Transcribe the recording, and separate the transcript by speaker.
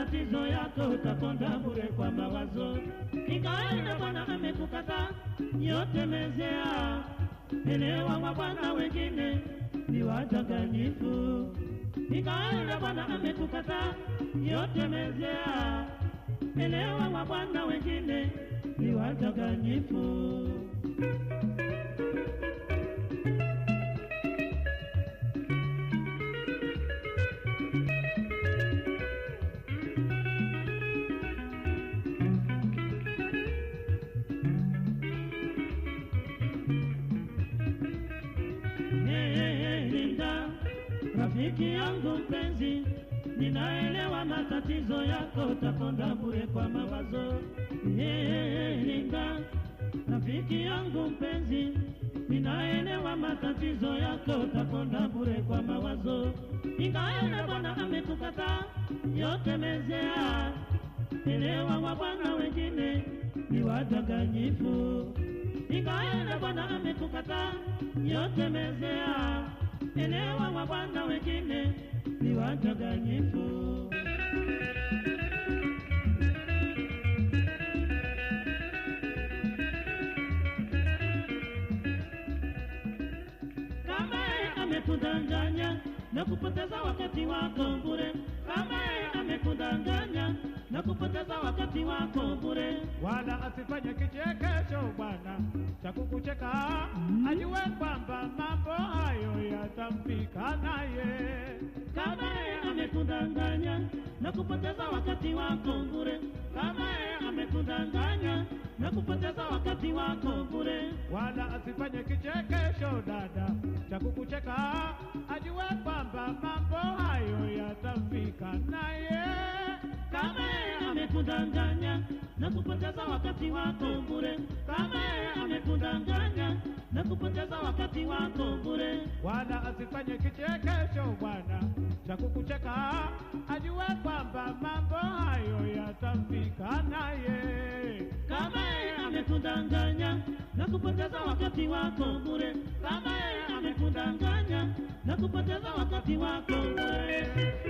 Speaker 1: matatizo yako, utakonda bure kwa mawazo. Nikaenda bwana amekukata yote mezea, elewa wa bwana wengine ni wadanganyifu. Nikaenda bwana amekukata yote mezea, elewa wa bwana wengine ni wadanganyifu. Rafiki yangu mpenzi, ninaelewa matatizo yako, utakonda bure kwa mawazo. Linda, rafiki yangu mpenzi, ninaelewa matatizo yako, utakonda bure kwa mawazo. Ingawa bwana amekukata yote mezea, elewa wa bwana wengine ni wadanganyifu Ingawa bwana amekukata yote mezea, elewa wa bwana wengine ni wadanganyifu. Kama amekudanganya na kupoteza wakati wako bure, kama amekudanganya na kupoteza wakati wako bure,
Speaker 2: wala asifanye kichekesho bwana. Cha kukucheka, ajue kwamba mambo hayo yatamfika naye.
Speaker 1: kama yeye amekudanganya na kupoteza wakati wako bure, kama yeye amekudanganya na kupoteza wakati wako bure,
Speaker 2: wala asifanye kichekesho dada. Cha kukucheka, ajue kwamba mambo hayo yatamfika naye.
Speaker 1: kama amekudanganya na kupoteza wakati wako bure, kama yeye amekudanganya na kupoteza wakati wako bure,
Speaker 2: wala asifanye kichekesho bwana cha kukucheka, ajue kwamba mambo hayo yatamfika naye.
Speaker 1: kama yeye amekudanganya na kupoteza wakati wako bure, kama yeye amekudanganya na kupoteza wakati wako bure.